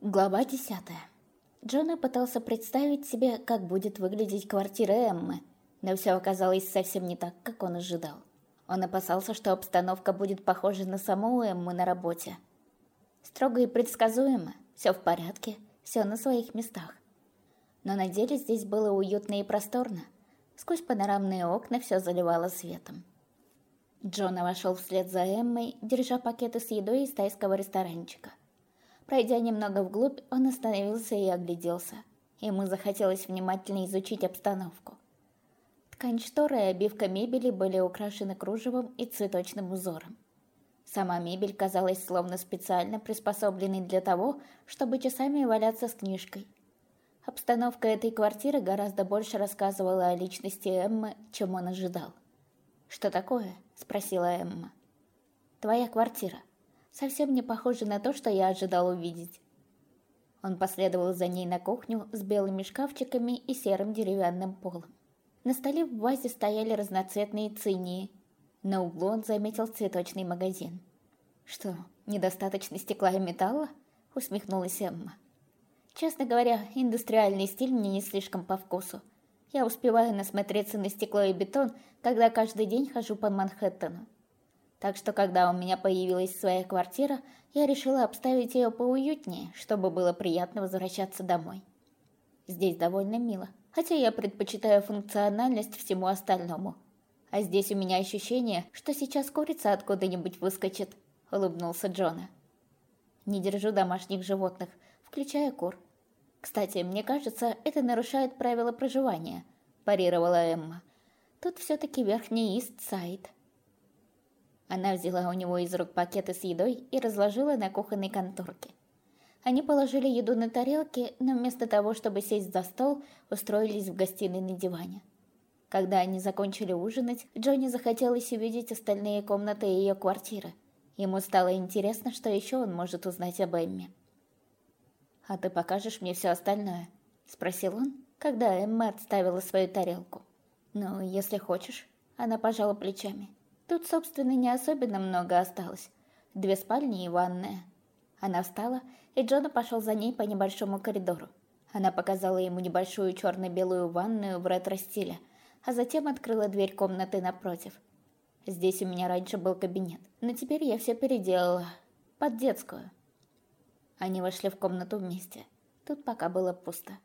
Глава десятая. Джона пытался представить себе, как будет выглядеть квартира Эммы, но все оказалось совсем не так, как он ожидал. Он опасался, что обстановка будет похожа на саму Эмму на работе. Строго и предсказуемо, все в порядке, все на своих местах. Но на деле здесь было уютно и просторно. Сквозь панорамные окна все заливало светом. Джона вошел вслед за Эммой, держа пакеты с едой из тайского ресторанчика. Пройдя немного вглубь, он остановился и огляделся. Ему захотелось внимательно изучить обстановку. Ткань шторы и обивка мебели были украшены кружевом и цветочным узором. Сама мебель казалась словно специально приспособленной для того, чтобы часами валяться с книжкой. Обстановка этой квартиры гораздо больше рассказывала о личности Эммы, чем он ожидал. «Что такое?» – спросила Эмма. «Твоя квартира. Совсем не похожа на то, что я ожидал увидеть». Он последовал за ней на кухню с белыми шкафчиками и серым деревянным полом. На столе в вазе стояли разноцветные цинии. На углу он заметил цветочный магазин. «Что, недостаточно стекла и металла?» – усмехнулась Эмма. «Честно говоря, индустриальный стиль мне не слишком по вкусу. Я успеваю насмотреться на стекло и бетон, когда каждый день хожу по Манхэттену. Так что, когда у меня появилась своя квартира, я решила обставить ее поуютнее, чтобы было приятно возвращаться домой. Здесь довольно мило, хотя я предпочитаю функциональность всему остальному. А здесь у меня ощущение, что сейчас курица откуда-нибудь выскочит, улыбнулся Джона. Не держу домашних животных, включая кур. «Кстати, мне кажется, это нарушает правила проживания», – парировала Эмма. «Тут все-таки верхний Ист-Сайд». Она взяла у него из рук пакеты с едой и разложила на кухонной конторке. Они положили еду на тарелки, но вместо того, чтобы сесть за стол, устроились в гостиной на диване. Когда они закончили ужинать, Джонни захотелось увидеть остальные комнаты ее квартиры. Ему стало интересно, что еще он может узнать об Эмме. «А ты покажешь мне все остальное?» — спросил он, когда Эмма отставила свою тарелку. «Ну, если хочешь». Она пожала плечами. «Тут, собственно, не особенно много осталось. Две спальни и ванная». Она встала, и Джона пошел за ней по небольшому коридору. Она показала ему небольшую черно-белую ванную в ретро-стиле, а затем открыла дверь комнаты напротив. «Здесь у меня раньше был кабинет, но теперь я все переделала. Под детскую». Они вошли в комнату вместе. Тут пока было пусто.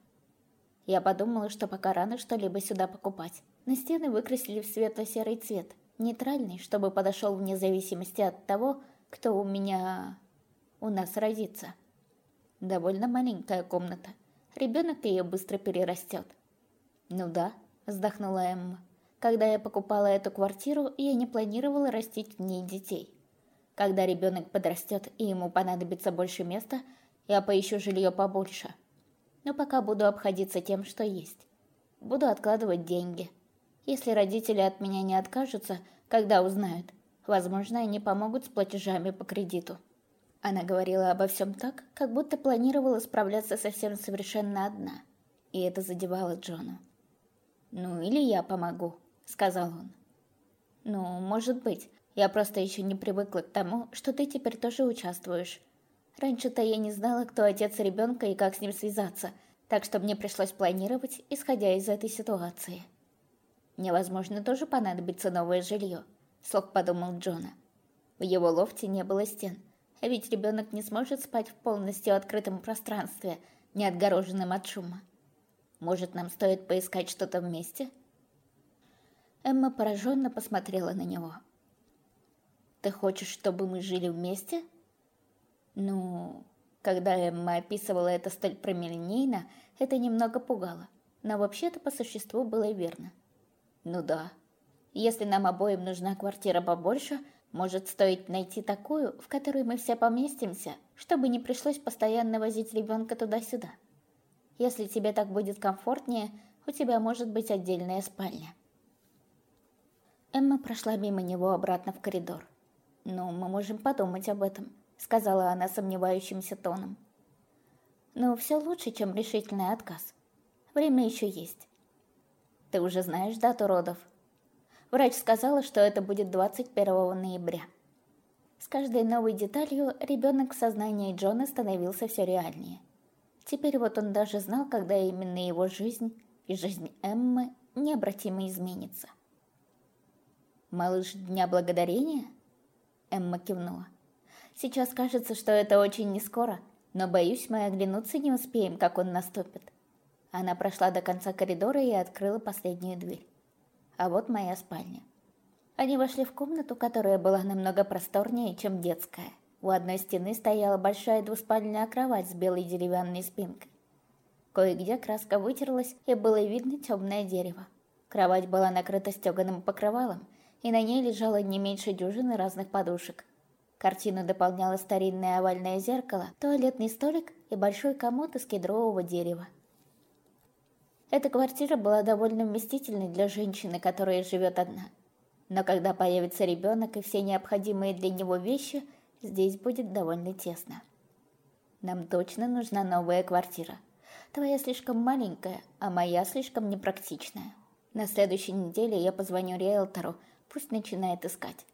Я подумала, что пока рано что-либо сюда покупать. На стены выкрасили в светло-серый цвет, нейтральный, чтобы подошел вне зависимости от того, кто у меня... у нас родится. Довольно маленькая комната. Ребенок ее быстро перерастет. Ну да, вздохнула Эмма. Когда я покупала эту квартиру, я не планировала растить в ней детей. Когда ребенок подрастет и ему понадобится больше места, я поищу жилье побольше. Но пока буду обходиться тем, что есть. Буду откладывать деньги. Если родители от меня не откажутся, когда узнают, возможно, они помогут с платежами по кредиту. Она говорила обо всем так, как будто планировала справляться совсем совершенно одна. И это задевало Джона. «Ну, или я помогу», — сказал он. «Ну, может быть, я просто еще не привыкла к тому, что ты теперь тоже участвуешь. Раньше-то я не знала, кто отец ребенка и как с ним связаться, так что мне пришлось планировать, исходя из этой ситуации. Мне, возможно, тоже понадобится новое жилье, вслух подумал Джона. В его лофте не было стен, а ведь ребенок не сможет спать в полностью открытом пространстве, не отгороженном от шума. Может, нам стоит поискать что-то вместе? Эмма пораженно посмотрела на него. Ты хочешь, чтобы мы жили вместе? Ну, когда Эмма описывала это столь промелинейно, это немного пугало. Но вообще-то по существу было верно. Ну да. Если нам обоим нужна квартира побольше, может стоить найти такую, в которой мы все поместимся, чтобы не пришлось постоянно возить ребенка туда-сюда. Если тебе так будет комфортнее, у тебя может быть отдельная спальня. Эмма прошла мимо него обратно в коридор. «Ну, мы можем подумать об этом», — сказала она сомневающимся тоном. «Ну, все лучше, чем решительный отказ. Время еще есть. Ты уже знаешь дату родов?» Врач сказала, что это будет 21 ноября. С каждой новой деталью ребенок в сознании Джона становился все реальнее. Теперь вот он даже знал, когда именно его жизнь и жизнь Эммы необратимо изменится. «Малыш Дня Благодарения?» Эмма кивнула. «Сейчас кажется, что это очень не скоро, но, боюсь, мы оглянуться не успеем, как он наступит». Она прошла до конца коридора и открыла последнюю дверь. А вот моя спальня. Они вошли в комнату, которая была намного просторнее, чем детская. У одной стены стояла большая двуспальная кровать с белой деревянной спинкой. Кое-где краска вытерлась, и было видно темное дерево. Кровать была накрыта стеганым покрывалом, и на ней лежало не меньше дюжины разных подушек. Картину дополняло старинное овальное зеркало, туалетный столик и большой комод из кедрового дерева. Эта квартира была довольно вместительной для женщины, которая живет одна. Но когда появится ребенок и все необходимые для него вещи, здесь будет довольно тесно. Нам точно нужна новая квартира. Твоя слишком маленькая, а моя слишком непрактичная. На следующей неделе я позвоню риэлтору, Пусть начинает искать.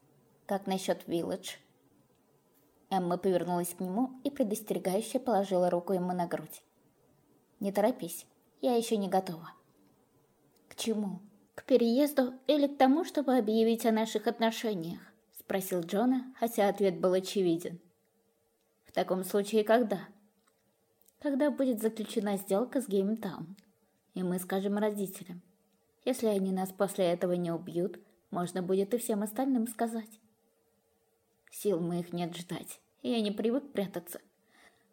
Как насчет Вилледж? Эмма повернулась к нему и предостерегающе положила руку ему на грудь. «Не торопись, я еще не готова». «К чему? К переезду или к тому, чтобы объявить о наших отношениях?» Спросил Джона, хотя ответ был очевиден. «В таком случае когда?» «Когда будет заключена сделка с Геймтаун, и мы скажем родителям. Если они нас после этого не убьют, можно будет и всем остальным сказать. Сил моих нет ждать, я не привык прятаться.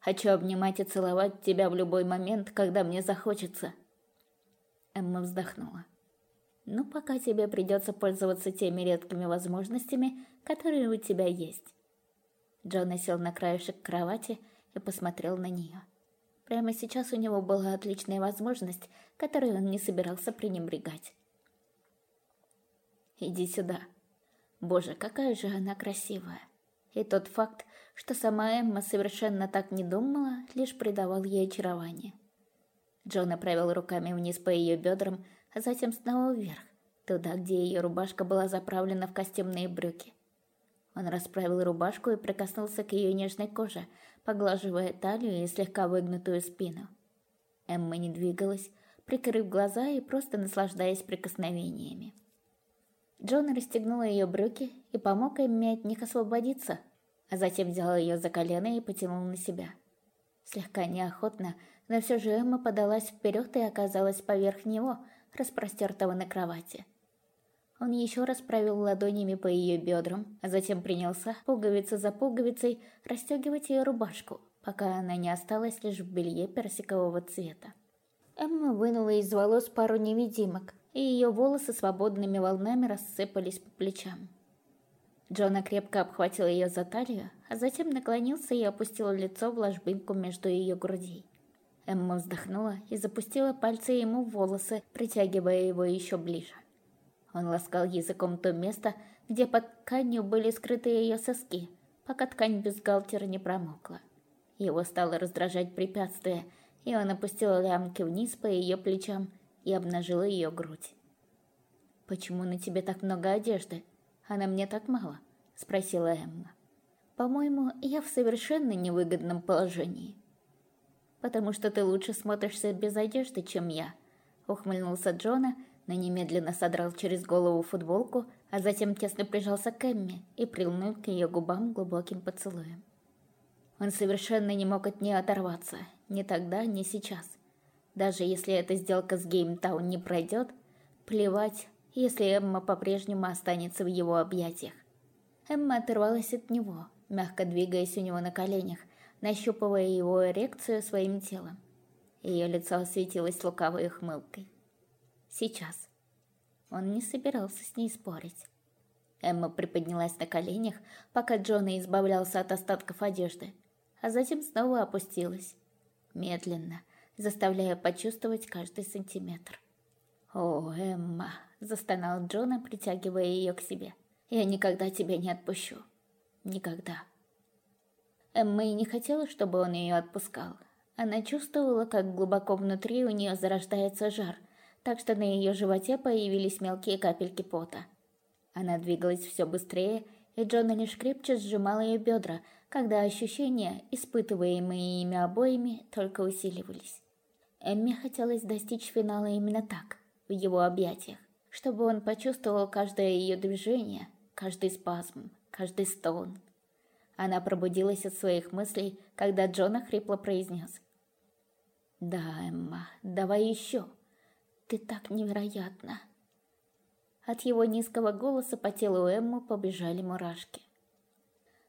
Хочу обнимать и целовать тебя в любой момент, когда мне захочется. Эмма вздохнула. Ну, пока тебе придется пользоваться теми редкими возможностями, которые у тебя есть. Джон сел на краешек кровати и посмотрел на нее. Прямо сейчас у него была отличная возможность, которой он не собирался пренебрегать. Иди сюда. Боже, какая же она красивая. И тот факт, что сама Эмма совершенно так не думала, лишь придавал ей очарование. Джон направил руками вниз по ее бедрам, а затем снова вверх, туда, где ее рубашка была заправлена в костюмные брюки. Он расправил рубашку и прикоснулся к ее нежной коже, поглаживая талию и слегка выгнутую спину. Эмма не двигалась, прикрыв глаза и просто наслаждаясь прикосновениями. Джон расстегнул ее брюки и помог Эмме от них освободиться, а затем взял ее за колено и потянул на себя. Слегка неохотно, но все же Эмма подалась вперед и оказалась поверх него, распростертого на кровати. Он еще раз провел ладонями по ее бедрам, а затем принялся, пуговица за пуговицей, расстегивать ее рубашку, пока она не осталась лишь в белье персикового цвета. Эмма вынула из волос пару невидимок, и ее волосы свободными волнами рассыпались по плечам. Джона крепко обхватил ее за талию, а затем наклонился и опустил лицо в ложбинку между ее грудей. Эмма вздохнула и запустила пальцы ему в волосы, притягивая его еще ближе. Он ласкал языком то место, где под тканью были скрыты ее соски, пока ткань бюстгальтера не промокла. Его стало раздражать препятствие, и он опустил лямки вниз по ее плечам и обнажила ее грудь. «Почему на тебе так много одежды, а на мне так мало?» – спросила Эмма. «По-моему, я в совершенно невыгодном положении». «Потому что ты лучше смотришься без одежды, чем я», – ухмыльнулся Джона, но немедленно содрал через голову футболку, а затем тесно прижался к Эмме и прильнул к ее губам глубоким поцелуем. Он совершенно не мог от нее оторваться, ни тогда, ни сейчас. Даже если эта сделка с Геймтаун не пройдет, плевать, если Эмма по-прежнему останется в его объятиях. Эмма оторвалась от него, мягко двигаясь у него на коленях, нащупывая его эрекцию своим телом. Ее лицо осветилось лукавой ухмылкой. Сейчас. Он не собирался с ней спорить. Эмма приподнялась на коленях, пока Джона избавлялся от остатков одежды, а затем снова опустилась. Медленно, заставляя почувствовать каждый сантиметр. «О, Эмма!» – застонал Джона, притягивая ее к себе. «Я никогда тебя не отпущу. Никогда». Эмма и не хотела, чтобы он ее отпускал. Она чувствовала, как глубоко внутри у нее зарождается жар, так что на ее животе появились мелкие капельки пота. Она двигалась все быстрее, и Джона лишь крепче сжимал ее бедра, когда ощущения, испытываемые ими обоими, только усиливались. Эмме хотелось достичь финала именно так, в его объятиях, чтобы он почувствовал каждое ее движение, каждый спазм, каждый стон. Она пробудилась от своих мыслей, когда Джона хрипло произнес. «Да, Эмма, давай еще. Ты так невероятна». От его низкого голоса по телу Эммы побежали мурашки.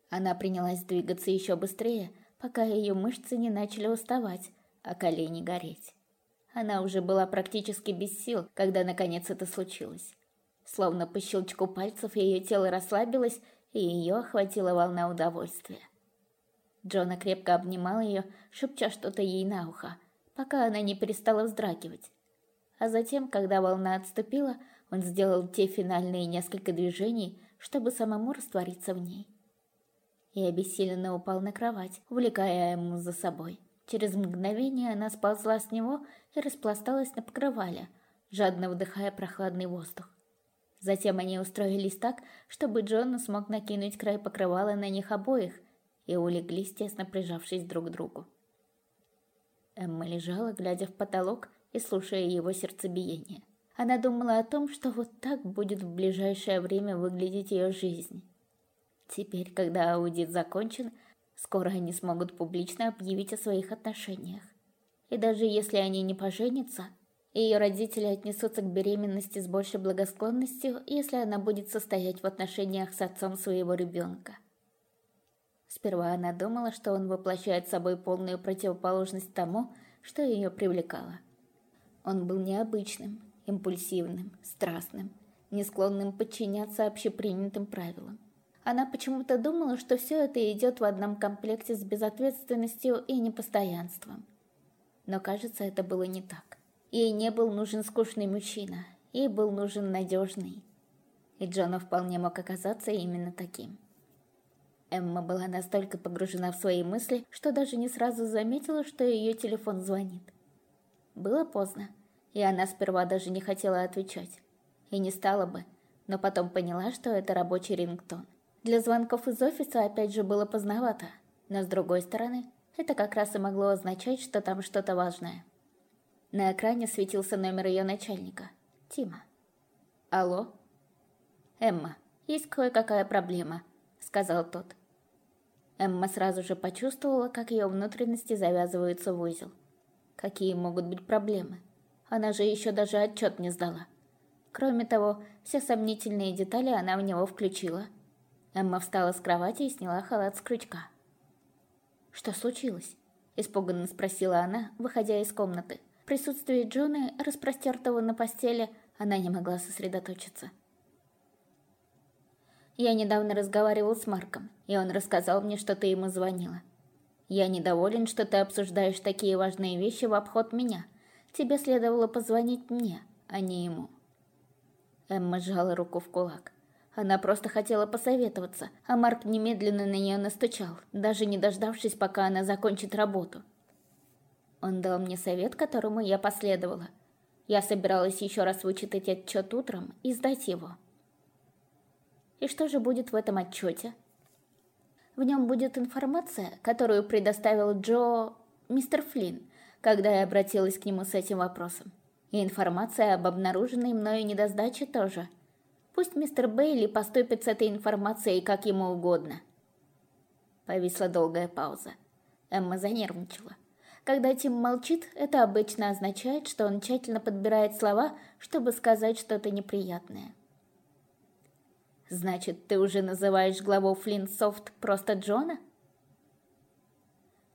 Она принялась двигаться еще быстрее, пока ее мышцы не начали уставать, а колени гореть. Она уже была практически без сил, когда наконец это случилось. Словно по щелчку пальцев ее тело расслабилось, и ее охватила волна удовольствия. Джона крепко обнимал ее, шепча что-то ей на ухо, пока она не перестала вздрагивать. А затем, когда волна отступила, он сделал те финальные несколько движений, чтобы самому раствориться в ней. И обессиленно упал на кровать, увлекая ему за собой. Через мгновение она сползла с него и распласталась на покрывале, жадно вдыхая прохладный воздух. Затем они устроились так, чтобы Джон смог накинуть край покрывала на них обоих и улеглись, тесно прижавшись друг к другу. Эмма лежала, глядя в потолок и слушая его сердцебиение. Она думала о том, что вот так будет в ближайшее время выглядеть ее жизнь. Теперь, когда аудит закончен, скоро они смогут публично объявить о своих отношениях. И даже если они не поженятся, ее родители отнесутся к беременности с большей благосклонностью, если она будет состоять в отношениях с отцом своего ребенка. Сперва она думала, что он воплощает собой полную противоположность тому, что ее привлекало. Он был необычным, импульсивным, страстным, не склонным подчиняться общепринятым правилам. Она почему-то думала, что все это идет в одном комплекте с безответственностью и непостоянством. Но кажется, это было не так. Ей не был нужен скучный мужчина, ей был нужен надежный. И Джона вполне мог оказаться именно таким. Эмма была настолько погружена в свои мысли, что даже не сразу заметила, что ее телефон звонит. Было поздно и она сперва даже не хотела отвечать. И не стала бы, но потом поняла, что это рабочий рингтон. Для звонков из офиса опять же было поздновато, но с другой стороны, это как раз и могло означать, что там что-то важное. На экране светился номер ее начальника, Тима. «Алло?» «Эмма, есть кое-какая проблема», — сказал тот. Эмма сразу же почувствовала, как ее внутренности завязываются в узел. Какие могут быть проблемы? Она же еще даже отчет не сдала. Кроме того, все сомнительные детали она в него включила. Эмма встала с кровати и сняла халат с крючка. «Что случилось?» – испуганно спросила она, выходя из комнаты. Присутствии Джона, распростертого на постели, она не могла сосредоточиться. «Я недавно разговаривал с Марком, и он рассказал мне, что ты ему звонила. Я недоволен, что ты обсуждаешь такие важные вещи в обход меня», Тебе следовало позвонить мне, а не ему». Эмма сжала руку в кулак. Она просто хотела посоветоваться, а Марк немедленно на нее настучал, даже не дождавшись, пока она закончит работу. Он дал мне совет, которому я последовала. Я собиралась еще раз вычитать отчет утром и сдать его. И что же будет в этом отчете? В нем будет информация, которую предоставил Джо... мистер Флинн, когда я обратилась к нему с этим вопросом. И информация об обнаруженной мною недосдаче тоже. Пусть мистер Бейли поступит с этой информацией как ему угодно. Повисла долгая пауза. Эмма занервничала. Когда Тим молчит, это обычно означает, что он тщательно подбирает слова, чтобы сказать что-то неприятное. «Значит, ты уже называешь главу Флинсофт просто Джона?»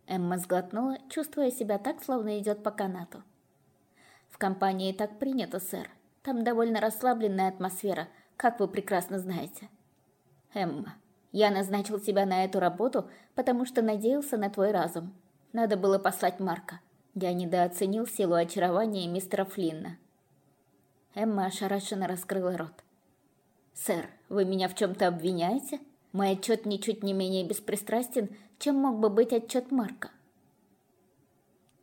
Эмма сглотнула, чувствуя себя так, словно идет по канату. «В компании так принято, сэр. Там довольно расслабленная атмосфера, как вы прекрасно знаете». «Эмма, я назначил тебя на эту работу, потому что надеялся на твой разум. Надо было послать Марка. Я недооценил силу очарования мистера Флинна». Эмма ошарашенно раскрыла рот. «Сэр, вы меня в чем-то обвиняете? Мой отчет ничуть не менее беспристрастен, чем мог бы быть отчет Марка.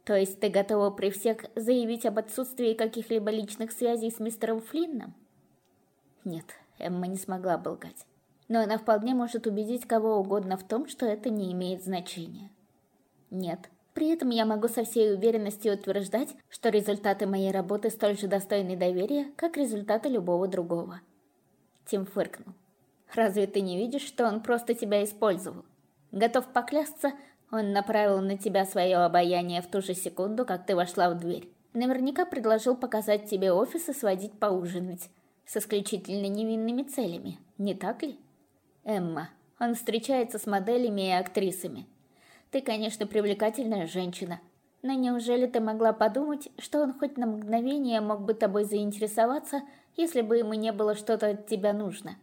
То есть ты готова при всех заявить об отсутствии каких-либо личных связей с мистером Флинном? Нет, Эмма не смогла бы лгать. но она вполне может убедить кого угодно в том, что это не имеет значения. Нет, при этом я могу со всей уверенностью утверждать, что результаты моей работы столь же достойны доверия, как результаты любого другого. Тим фыркнул. Разве ты не видишь, что он просто тебя использовал? Готов поклясться, он направил на тебя свое обаяние в ту же секунду, как ты вошла в дверь. Наверняка предложил показать тебе офис и сводить поужинать. С исключительно невинными целями, не так ли? Эмма, он встречается с моделями и актрисами. Ты, конечно, привлекательная женщина, но неужели ты могла подумать, что он хоть на мгновение мог бы тобой заинтересоваться, если бы ему не было что-то от тебя нужно?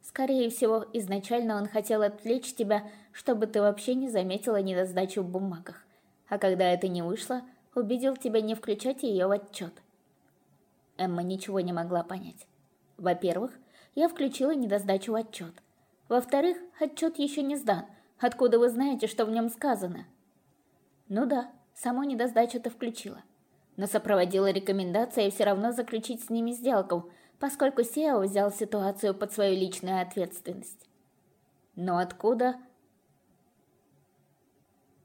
Скорее всего, изначально он хотел отвлечь тебя, чтобы ты вообще не заметила недосдачу в бумагах. А когда это не вышло, убедил тебя не включать ее в отчет. Эмма ничего не могла понять. Во-первых, я включила недосдачу в отчет. Во-вторых, отчет еще не сдан. Откуда вы знаете, что в нем сказано? Ну да, саму недосдачу-то включила. Но сопроводила рекомендация все равно заключить с ними сделку – поскольку Сео взял ситуацию под свою личную ответственность. Но откуда?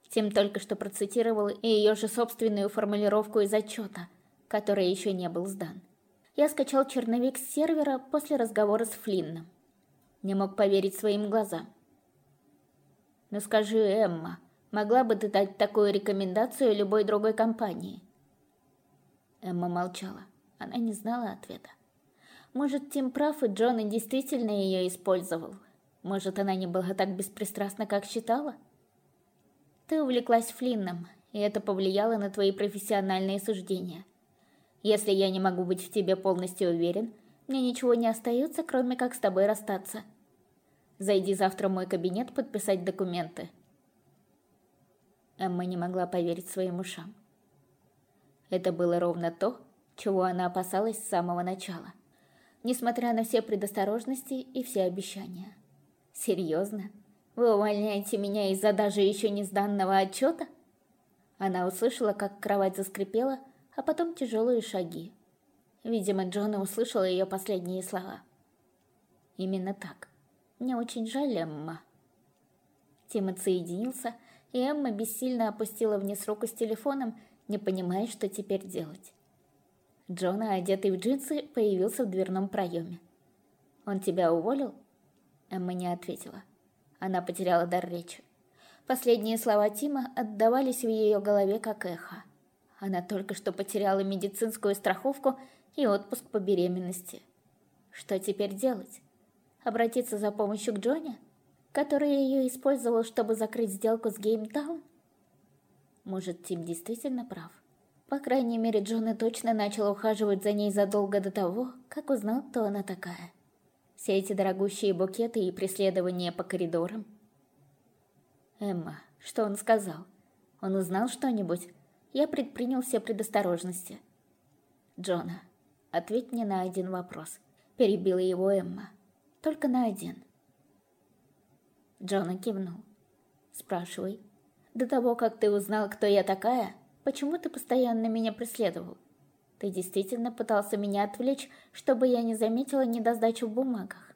Тим только что процитировал и ее же собственную формулировку из отчета, который еще не был сдан. Я скачал черновик с сервера после разговора с Флинном. Не мог поверить своим глазам. «Ну скажи, Эмма, могла бы ты дать такую рекомендацию любой другой компании?» Эмма молчала. Она не знала ответа. Может, Тим прав, и Джон и действительно ее использовал. Может, она не была так беспристрастна, как считала? Ты увлеклась Флинном, и это повлияло на твои профессиональные суждения. Если я не могу быть в тебе полностью уверен, мне ничего не остается, кроме как с тобой расстаться. Зайди завтра в мой кабинет подписать документы. Эмма не могла поверить своим ушам. Это было ровно то, чего она опасалась с самого начала несмотря на все предосторожности и все обещания. Серьезно? Вы увольняете меня из-за даже еще не сданного отчета? Она услышала, как кровать заскрипела, а потом тяжелые шаги. Видимо, Джона услышала ее последние слова. Именно так. Мне очень жаль, Эмма. Тим отсоединился, и Эмма бессильно опустила вниз руку с телефоном, не понимая, что теперь делать. Джона, одетый в джинсы, появился в дверном проеме. «Он тебя уволил?» Эмма не ответила. Она потеряла дар речи. Последние слова Тима отдавались в ее голове как эхо. Она только что потеряла медицинскую страховку и отпуск по беременности. Что теперь делать? Обратиться за помощью к Джоне, который ее использовал, чтобы закрыть сделку с Геймтаун? Может, Тим действительно прав? По крайней мере, Джон и точно начал ухаживать за ней задолго до того, как узнал, кто она такая. Все эти дорогущие букеты и преследования по коридорам. Эмма, что он сказал? Он узнал что-нибудь? Я предпринял все предосторожности. Джона, ответь мне на один вопрос. Перебила его Эмма. Только на один. Джона кивнул. Спрашивай. До того, как ты узнал, кто я такая, Почему ты постоянно меня преследовал? Ты действительно пытался меня отвлечь, чтобы я не заметила недосдачу в бумагах.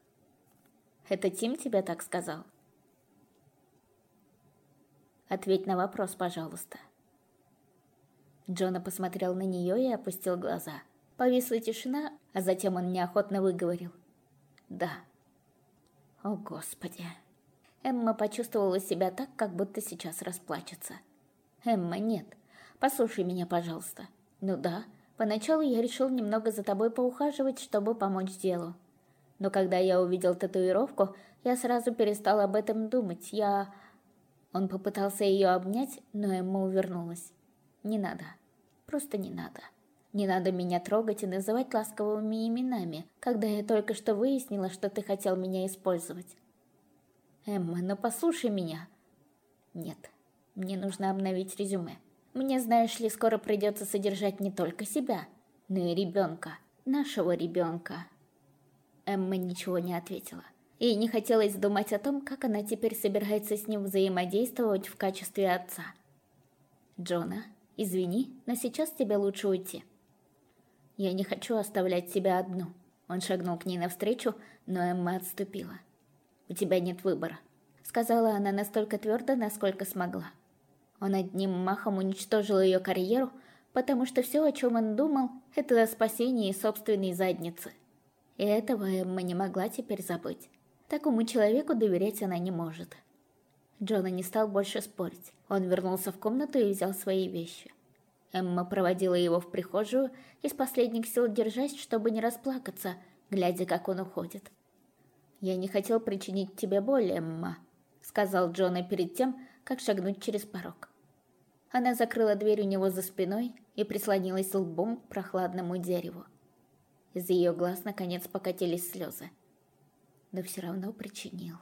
Это Тим тебе так сказал? Ответь на вопрос, пожалуйста. Джона посмотрел на нее и опустил глаза. Повисла тишина, а затем он неохотно выговорил. «Да». «О, Господи!» Эмма почувствовала себя так, как будто сейчас расплачется. «Эмма, нет. Послушай меня, пожалуйста. Ну да, поначалу я решил немного за тобой поухаживать, чтобы помочь делу. Но когда я увидел татуировку, я сразу перестал об этом думать. Я... Он попытался ее обнять, но Эмма увернулась. Не надо. Просто не надо. Не надо меня трогать и называть ласковыми именами, когда я только что выяснила, что ты хотел меня использовать. Эмма, ну послушай меня. Нет, мне нужно обновить резюме. Мне, знаешь ли, скоро придется содержать не только себя, но и ребенка. Нашего ребенка. Эмма ничего не ответила. Ей не хотелось думать о том, как она теперь собирается с ним взаимодействовать в качестве отца. «Джона, извини, но сейчас тебе лучше уйти». «Я не хочу оставлять тебя одну». Он шагнул к ней навстречу, но Эмма отступила. У тебя нет выбора», — сказала она настолько твердо, насколько смогла. Он одним махом уничтожил ее карьеру, потому что все, о чем он думал, это о спасении собственной задницы. И этого Эмма не могла теперь забыть. Такому человеку доверять она не может. Джона не стал больше спорить. Он вернулся в комнату и взял свои вещи. Эмма проводила его в прихожую, из последних сил держась, чтобы не расплакаться, глядя, как он уходит. «Я не хотел причинить тебе боль, Эмма», — сказал Джона перед тем, как шагнуть через порог. Она закрыла дверь у него за спиной и прислонилась лбом к прохладному дереву. Из ее глаз наконец покатились слезы. Но все равно причинил.